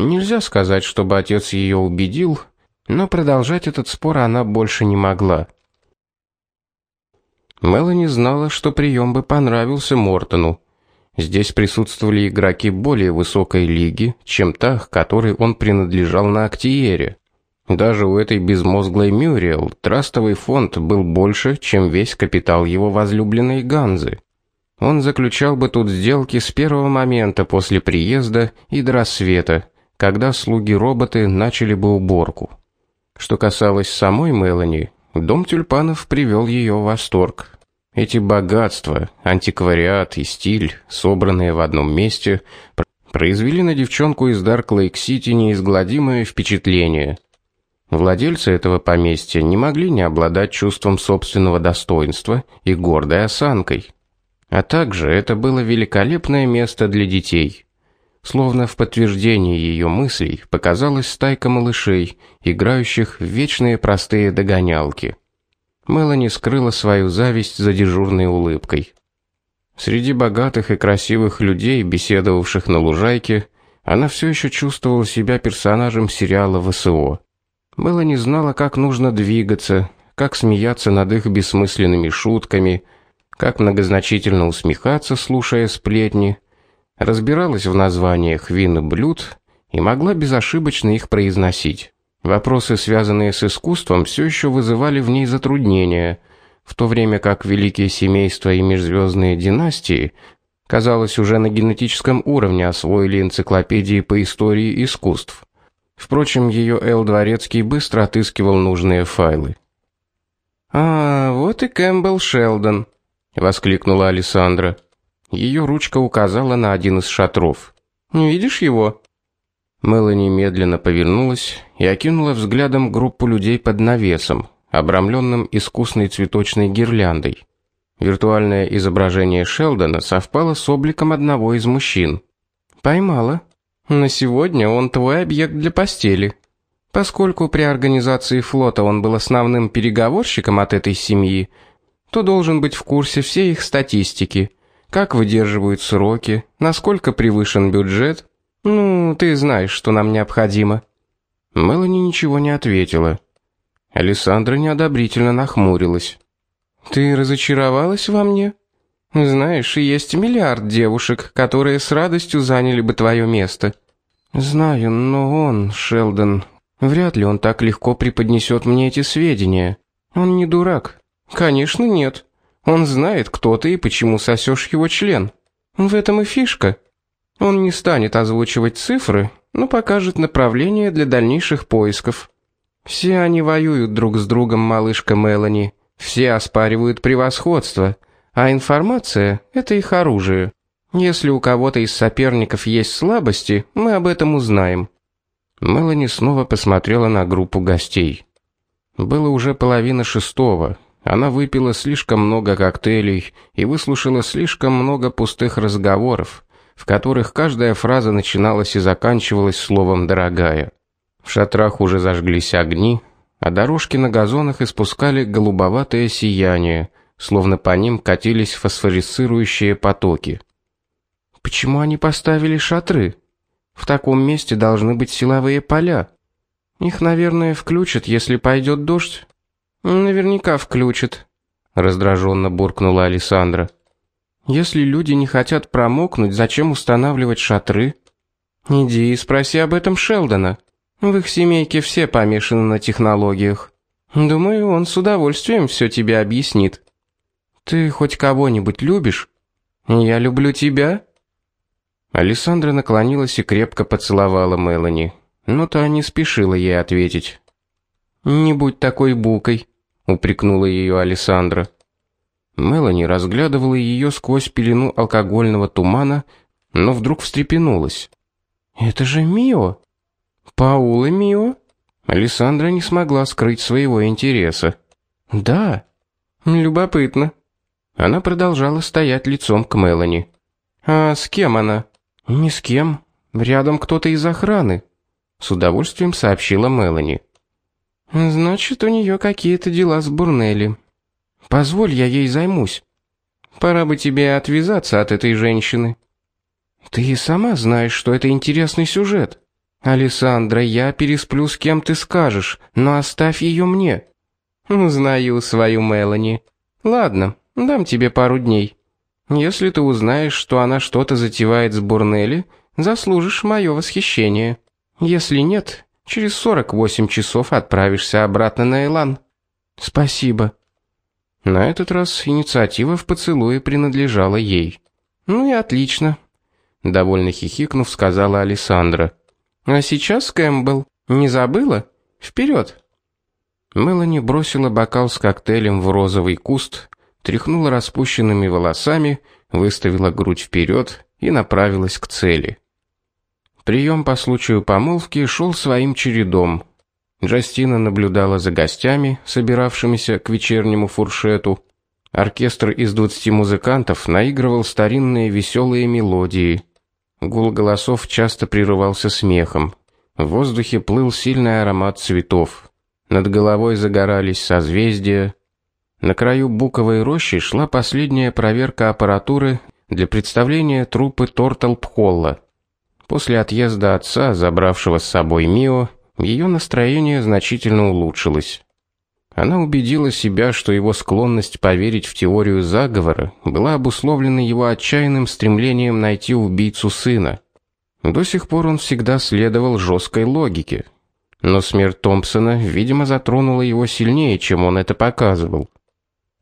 Нельзя сказать, чтобы отец ее убедил, но продолжать этот спор она больше не могла. Мелани знала, что прием бы понравился Мортону. Здесь присутствовали игроки более высокой лиги, чем та, к которой он принадлежал на Актиере. Даже у этой безмозглой Мюриэл трастовый фонд был больше, чем весь капитал его возлюбленной Ганзы. Он заключал бы тут сделки с первого момента после приезда и до рассвета, когда слуги-роботы начали бы уборку. Что касалось самой Мелани, дом тюльпанов привел ее в восторг. Эти богатства, антиквариат и стиль, собранные в одном месте, произвели на девчонку из Дарк-Лейк-Сити неизгладимое впечатление. Владельцы этого поместья не могли не обладать чувством собственного достоинства и гордой осанкой. А также это было великолепное место для детей. Словно в подтверждение ее мыслей показалась стайка малышей, играющих в вечные простые догонялки. Мелани скрыла свою зависть за дежурной улыбкой. Среди богатых и красивых людей, беседовавших на лужайке, она все еще чувствовала себя персонажем сериала ВСО. Мелани знала, как нужно двигаться, как смеяться над их бессмысленными шутками, как многозначительно усмехаться, слушая сплетни, разбиралась в названиях вин и блюд и могла безошибочно их произносить. Вопросы, связанные с искусством, все еще вызывали в ней затруднения, в то время как великие семейства и межзвездные династии, казалось, уже на генетическом уровне освоили энциклопедии по истории искусств. Впрочем, ее Эл Дворецкий быстро отыскивал нужные файлы. А, вот и Кэмпбелл Шелдон, воскликнула Александра. Ее ручка указала на один из шатров. "Не видишь его?" Мелани медленно повернулась и окинула взглядом группу людей под навесом, обрамленным искусной цветочной гирляндой. Виртуальное изображение Шелдона совпало с обликом одного из мужчин. Поймала. На сегодня он твой объект для постели. Поскольку при организации флота он был основным переговорщиком от этой семьи, то должен быть в курсе всей их статистики как выдерживают сроки, насколько превышен бюджет. Ну, ты знаешь, что нам необходимо. Мелани ничего не ответила. Александра неодобрительно нахмурилась. Ты разочаровалась во мне? Знаешь, есть миллиард девушек, которые с радостью заняли бы твое место. Знаю, но он, Шелдон, вряд ли он так легко преподнесет мне эти сведения. Он не дурак. Конечно, нет. Он знает, кто ты и почему сосешь его член. В этом и фишка. Он не станет озвучивать цифры, но покажет направление для дальнейших поисков. Все они воюют друг с другом, малышка Мелани. Все оспаривают превосходство, а информация это их оружие. Если у кого-то из соперников есть слабости, мы об этом узнаем. Мелани снова посмотрела на группу гостей. Было уже половина шестого. Она выпила слишком много коктейлей и выслушала слишком много пустых разговоров, в которых каждая фраза начиналась и заканчивалась словом дорогая. В шатрах уже зажглись огни, а дорожки на газонах испускали голубоватое сияние, словно по ним катились фосфорицирующие потоки. Почему они поставили шатры? В таком месте должны быть силовые поля. Их, наверное, включат, если пойдет дождь. Наверняка включит, раздраженно буркнула Александра. Если люди не хотят промокнуть, зачем устанавливать шатры? Иди и спроси об этом Шелдона. В их семейке все помешаны на технологиях. Думаю, он с удовольствием все тебе объяснит. Ты хоть кого-нибудь любишь? Я люблю тебя. Александра наклонилась и крепко поцеловала Мелани, но та не спешила ей ответить. Не будь такой букой, упрекнула ее Александра. Мелани разглядывала ее сквозь пелену алкогольного тумана, но вдруг встрепенулась. Это же Мио. Паула Мио? Александра не смогла скрыть своего интереса. Да. Любопытно. Она продолжала стоять лицом к Мелани. А с кем она? Ни с кем. Рядом кто-то из охраны, с удовольствием сообщила Мелани. Значит, у нее какие-то дела с Бурнелли. Позволь, я ей займусь. Пора бы тебе отвязаться от этой женщины. Ты и сама знаешь, что это интересный сюжет. Александра, я пересплю с кем ты скажешь, но оставь ее мне. Знаю свою Мелани. Ладно, дам тебе пару дней. Если ты узнаешь, что она что-то затевает с Бурнелли, заслужишь мое восхищение. Если нет, через 48 часов отправишься обратно на Элан. Спасибо. На этот раз инициатива в поцелуе принадлежала ей. Ну и отлично, довольно хихикнув, сказала Александра. А сейчас, Кэмпбелл, не забыла? Вперед. Мелани бросила бокал с коктейлем в розовый куст, тряхнула распущенными волосами, выставила грудь вперед и направилась к цели. Прием по случаю помолвки шел своим чередом. Джастина наблюдала за гостями, собиравшимися к вечернему фуршету. Оркестр из 20 музыкантов наигрывал старинные веселые мелодии. Гул голосов часто прерывался смехом. В воздухе плыл сильный аромат цветов. Над головой загорались созвездия. На краю буковой рощи шла последняя проверка аппаратуры для представления труппы Торталпхолла. После отъезда отца, забравшего с собой Мио, ее настроение значительно улучшилось. Она убедила себя, что его склонность поверить в теорию заговора была обусловлена его отчаянным стремлением найти убийцу сына. До сих пор он всегда следовал жесткой логике, но смерть Томпсона, видимо, затронула его сильнее, чем он это показывал.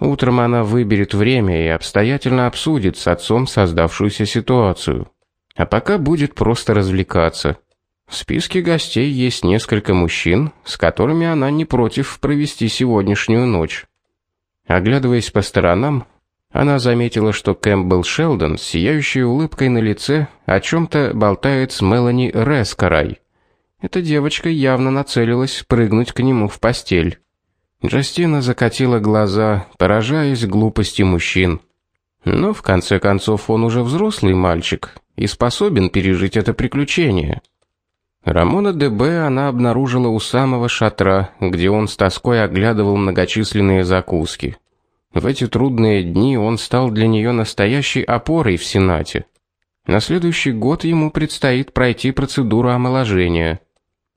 Утром она выберет время и обстоятельно обсудит с отцом создавшуюся ситуацию. А пока будет просто развлекаться. В списке гостей есть несколько мужчин, с которыми она не против провести сегодняшнюю ночь. Оглядываясь по сторонам, она заметила, что Кэмпбелл Шелдон с сияющей улыбкой на лице о чем то болтает с Мелани Рескарай. Эта девочка явно нацелилась прыгнуть к нему в постель. Джастина закатила глаза, поражаясь глупости мужчин. Но в конце концов он уже взрослый мальчик и способен пережить это приключение. Рамона ДБ она обнаружила у самого шатра, где он с тоской оглядывал многочисленные закуски. В эти трудные дни он стал для нее настоящей опорой в Сенате. На следующий год ему предстоит пройти процедуру омоложения.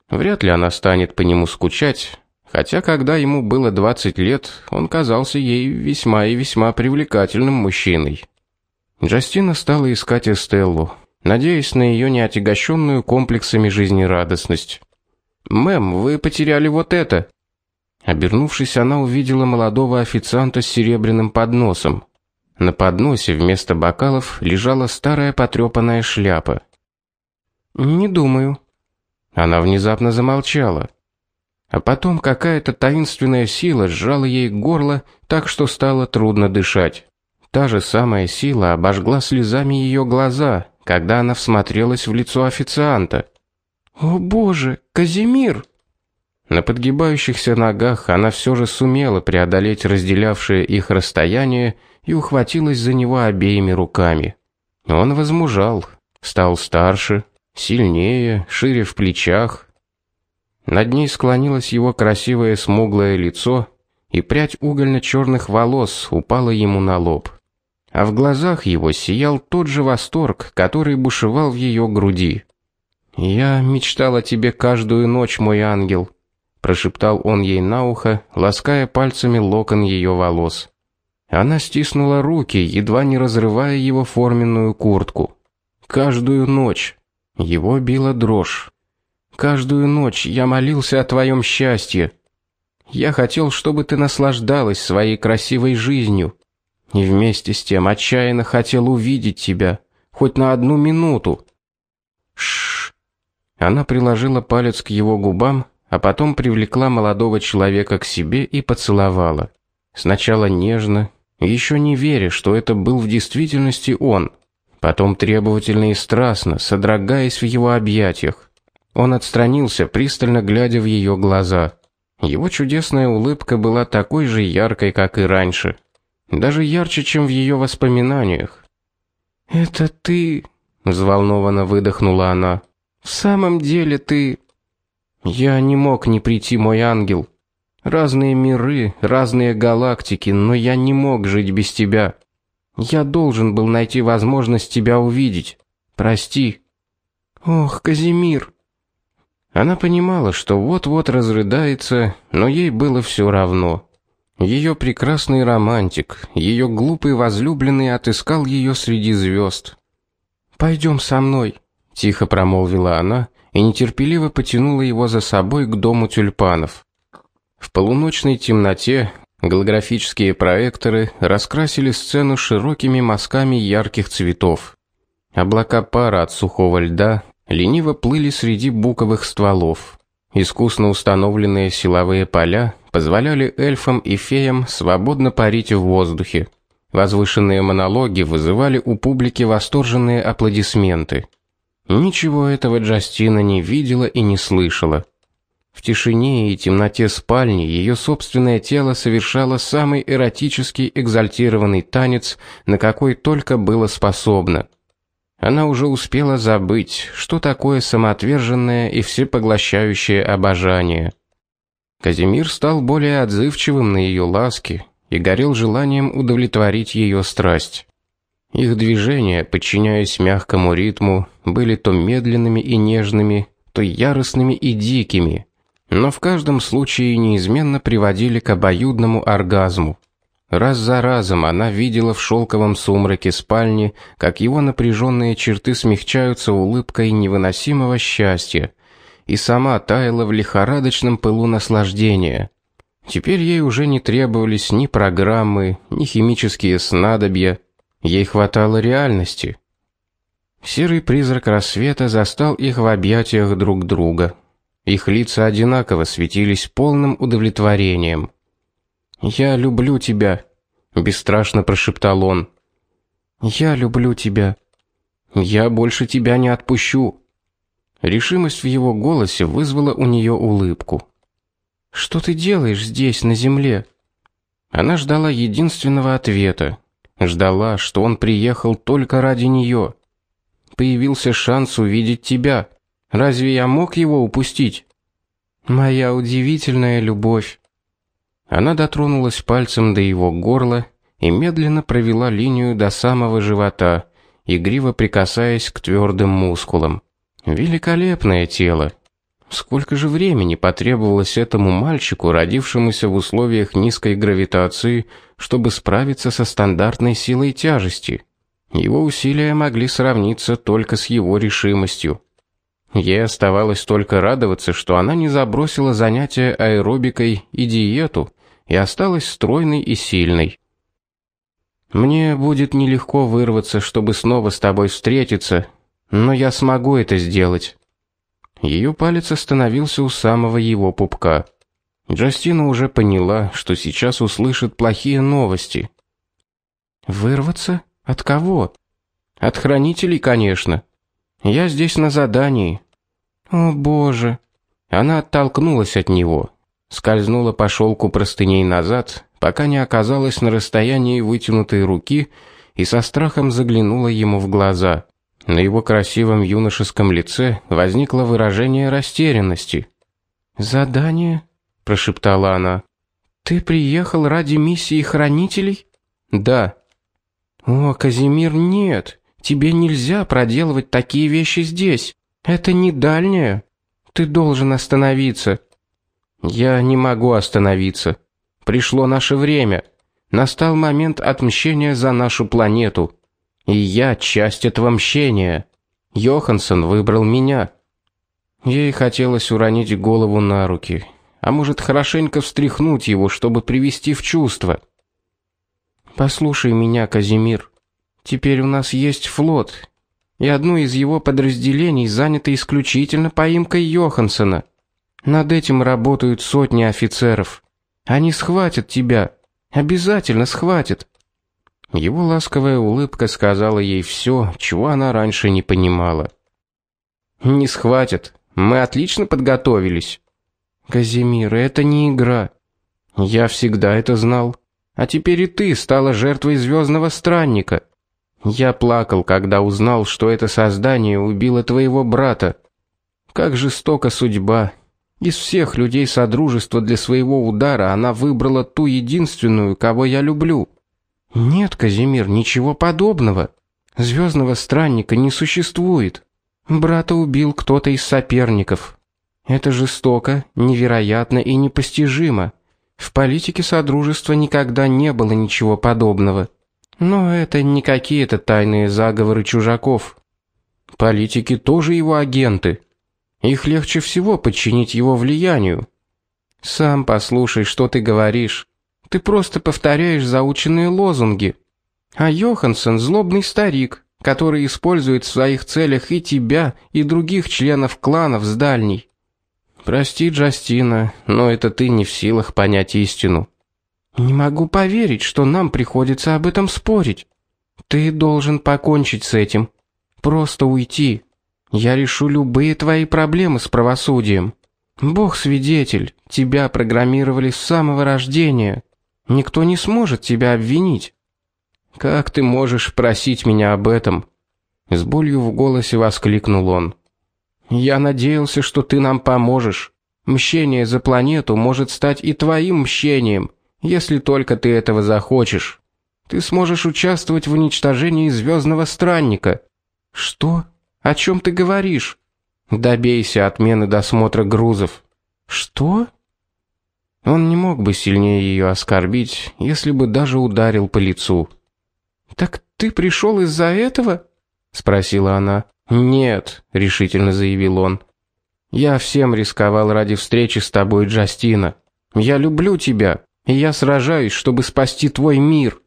Вряд ли она станет по нему скучать, хотя когда ему было 20 лет, он казался ей весьма и весьма привлекательным мужчиной. Джастина стала искать Эстеллу, надеясь на ее неотягощенную комплексами жизнерадостность. "Мэм, вы потеряли вот это". Обернувшись, она увидела молодого официанта с серебряным подносом. На подносе вместо бокалов лежала старая потрепанная шляпа. "Не думаю". Она внезапно замолчала. А потом какая-то таинственная сила сжала ей горло, так что стало трудно дышать. Та же самая сила обожгла слезами ее глаза, когда она всмотрелась в лицо официанта. "О, боже, Казимир!" На подгибающихся ногах она все же сумела преодолеть разделявшее их расстояние и ухватилась за него обеими руками. Он возмужал, стал старше, сильнее, шире в плечах. Над ней склонилось его красивое смуглое лицо, и прядь угольно черных волос упала ему на лоб а в глазах его сиял тот же восторг, который бушевал в ее груди. "Я мечтал о тебе каждую ночь, мой ангел", прошептал он ей на ухо, лаская пальцами локон ее волос. Она стиснула руки, едва не разрывая его форменную куртку. Каждую ночь его била дрожь. Каждую ночь я молился о твоем счастье. Я хотел, чтобы ты наслаждалась своей красивой жизнью, и вместе с тем отчаянно хотел увидеть тебя, хоть на одну минуту. Шш. Она приложила палец к его губам, а потом привлекла молодого человека к себе и поцеловала. Сначала нежно, еще не веря, что это был в действительности он. Потом требовательно и страстно, содрогаясь в его объятиях. Он отстранился, пристально глядя в ее глаза. Его чудесная улыбка была такой же яркой, как и раньше даже ярче, чем в ее воспоминаниях. "Это ты?" взволнованно выдохнула она. "В самом деле ты?" "Я не мог не прийти, мой ангел. Разные миры, разные галактики, но я не мог жить без тебя. Я должен был найти возможность тебя увидеть. Прости." "Ох, Казимир." Она понимала, что вот-вот разрыдается, но ей было все равно. Ее прекрасный романтик, ее глупый возлюбленный отыскал ее среди звезд. Пойдем со мной, тихо промолвила она и нетерпеливо потянула его за собой к дому тюльпанов. В полуночной темноте голографические проекторы раскрасили сцену широкими мазками ярких цветов. Облака пара от сухого льда лениво плыли среди буковых стволов. Искусно установленные силовые поля позволяли эльфам и феям свободно парить в воздухе. Возвышенные монологи вызывали у публики восторженные аплодисменты. Ничего этого Джастина не видела и не слышала. В тишине и темноте спальни ее собственное тело совершало самый эротический экзальтированный танец, на какой только было способно. Она уже успела забыть, что такое самоотверженное и всепоглощающее обожание. Казимир стал более отзывчивым на ее ласки и горел желанием удовлетворить ее страсть. Их движения, подчиняясь мягкому ритму, были то медленными и нежными, то яростными и дикими, но в каждом случае неизменно приводили к обоюдному оргазму. Раз за разом она видела в шелковом сумраке спальни, как его напряженные черты смягчаются улыбкой невыносимого счастья, и сама таяла в лихорадочном пылу наслаждения. Теперь ей уже не требовались ни программы, ни химические снадобья, ей хватало реальности. Серый призрак рассвета застал их в объятиях друг друга. Их лица одинаково светились полным удовлетворением. Я люблю тебя, бесстрашно прошептал он. Я люблю тебя. Я больше тебя не отпущу. Решимость в его голосе вызвала у нее улыбку. Что ты делаешь здесь на земле? Она ждала единственного ответа. Ждала, что он приехал только ради нее. Появился шанс увидеть тебя. Разве я мог его упустить? Моя удивительная любовь. Она дотронулась пальцем до его горла и медленно провела линию до самого живота, игриво прикасаясь к твердым мускулам. Великолепное тело. Сколько же времени потребовалось этому мальчику, родившемуся в условиях низкой гравитации, чтобы справиться со стандартной силой тяжести? Его усилия могли сравниться только с его решимостью. Ей оставалось только радоваться, что она не забросила занятия аэробикой и диету, и осталась стройной и сильной. Мне будет нелегко вырваться, чтобы снова с тобой встретиться, но я смогу это сделать. Ее палец остановился у самого его пупка. Джастина уже поняла, что сейчас услышит плохие новости. Вырваться от кого? От хранителей, конечно. Я здесь на задании. О, боже. Она оттолкнулась от него скользнула по шелку простыней назад, пока не оказалась на расстоянии вытянутой руки и со страхом заглянула ему в глаза. На его красивом юношеском лице возникло выражение растерянности. "Задание?" прошептала она. "Ты приехал ради миссии хранителей?" "Да." "О, Казимир, нет. Тебе нельзя проделывать такие вещи здесь. Это не дальняя. Ты должен остановиться." Я не могу остановиться. Пришло наше время. Настал момент отмщения за нашу планету. И я часть этого мщения. Йоханссон выбрал меня. Ей хотелось уронить голову на руки, а может, хорошенько встряхнуть его, чтобы привести в чувство. Послушай меня, Казимир. Теперь у нас есть флот, и одно из его подразделений занято исключительно поимкой Йоханссона. Над этим работают сотни офицеров. Они схватят тебя, обязательно схватят. Его ласковая улыбка сказала ей все, чего она раньше не понимала. Не схватят. Мы отлично подготовились. Казимир, это не игра. Я всегда это знал. А теперь и ты стала жертвой звездного странника. Я плакал, когда узнал, что это создание убило твоего брата. Как жестока судьба, из всех людей содружества для своего удара она выбрала ту единственную, кого я люблю. Нет, Казимир, ничего подобного. Звездного странника не существует. Брата убил кто-то из соперников. Это жестоко, невероятно и непостижимо. В политике содружества никогда не было ничего подобного. Но это не какие-то тайные заговоры чужаков. Политики тоже его агенты. Их легче всего подчинить его влиянию. Сам послушай, что ты говоришь. Ты просто повторяешь заученные лозунги. А Йоханссон злобный старик, который использует в своих целях и тебя, и других членов кланов с дальней. Прости, Джастина, но это ты не в силах понять истину. Не могу поверить, что нам приходится об этом спорить. Ты должен покончить с этим. Просто уйти. Я решу любые твои проблемы с правосудием. Бог свидетель, тебя программировали с самого рождения. Никто не сможет тебя обвинить. Как ты можешь просить меня об этом? С болью в голосе воскликнул он. Я надеялся, что ты нам поможешь. Мщение за планету может стать и твоим мщением, если только ты этого захочешь. Ты сможешь участвовать в уничтожении звездного странника. Что? О чем ты говоришь? Добейся отмены досмотра грузов. Что? Он не мог бы сильнее ее оскорбить, если бы даже ударил по лицу. Так ты пришел из-за этого? спросила она. Нет, решительно заявил он. Я всем рисковал ради встречи с тобой, Джастина. Я люблю тебя, и я сражаюсь, чтобы спасти твой мир.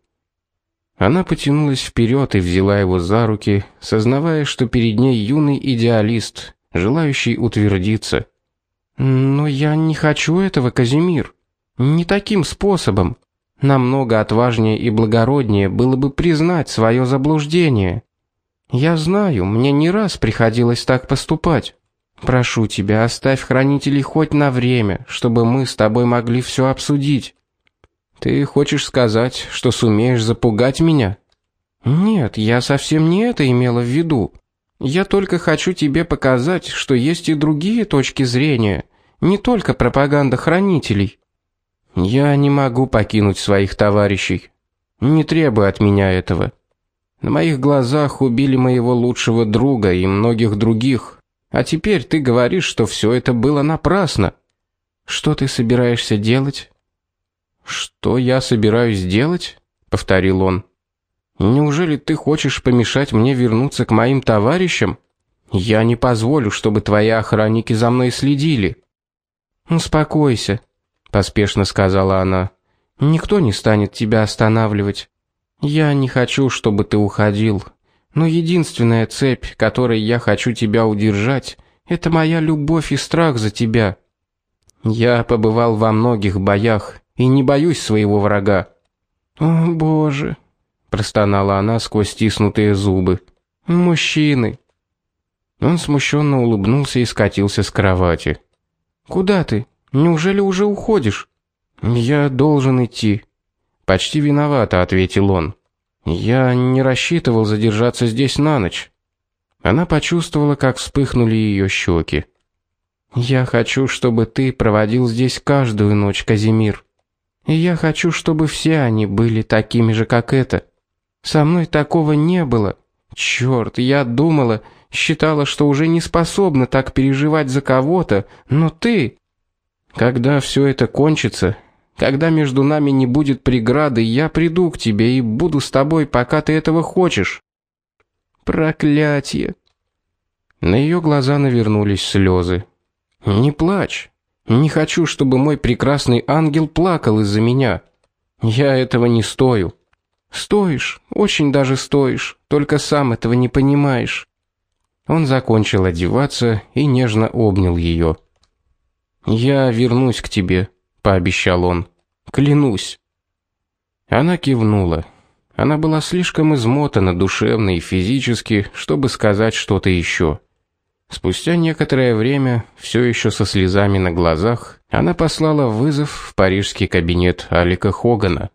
Она потянулась вперед и взяла его за руки, сознавая, что перед ней юный идеалист, желающий утвердиться. Но я не хочу этого, Казимир. Не таким способом. Намного отважнее и благороднее было бы признать свое заблуждение. Я знаю, мне не раз приходилось так поступать. Прошу тебя, оставь хранителей хоть на время, чтобы мы с тобой могли все обсудить. Ты хочешь сказать, что сумеешь запугать меня? Нет, я совсем не это имела в виду. Я только хочу тебе показать, что есть и другие точки зрения, не только пропаганда хранителей. Я не могу покинуть своих товарищей. Не требуй от меня этого. На моих глазах убили моего лучшего друга и многих других. А теперь ты говоришь, что все это было напрасно. Что ты собираешься делать? Что я собираюсь делать? повторил он. Неужели ты хочешь помешать мне вернуться к моим товарищам? Я не позволю, чтобы твои охранники за мной следили. Успокойся, поспешно сказала она. Никто не станет тебя останавливать. Я не хочу, чтобы ты уходил. Но единственная цепь, которой я хочу тебя удержать, это моя любовь и страх за тебя. Я побывал во многих боях и не боюсь своего врага. О, боже, простонала она сквозь стиснутые зубы. Мужчины. Он смущенно улыбнулся и скатился с кровати. Куда ты? Неужели уже уходишь? Я должен идти. Почти виновато ответил он. Я не рассчитывал задержаться здесь на ночь. Она почувствовала, как вспыхнули ее щеки. Я хочу, чтобы ты проводил здесь каждую ночь, Казимир. И я хочу, чтобы все они были такими же, как это. Со мной такого не было. Черт, я думала, считала, что уже не способна так переживать за кого-то, но ты когда все это кончится, когда между нами не будет преграды, я приду к тебе и буду с тобой, пока ты этого хочешь. Проклятие. На ее глаза навернулись слезы. Не плачь. Не хочу, чтобы мой прекрасный ангел плакал из-за меня. Я этого не стою. Стоишь, очень даже стоишь, только сам этого не понимаешь. Он закончил одеваться и нежно обнял ее. Я вернусь к тебе, пообещал он. Клянусь. Она кивнула. Она была слишком измотана душевно и физически, чтобы сказать что-то еще. Спустя некоторое время, все еще со слезами на глазах, она послала вызов в парижский кабинет Алика Хогана.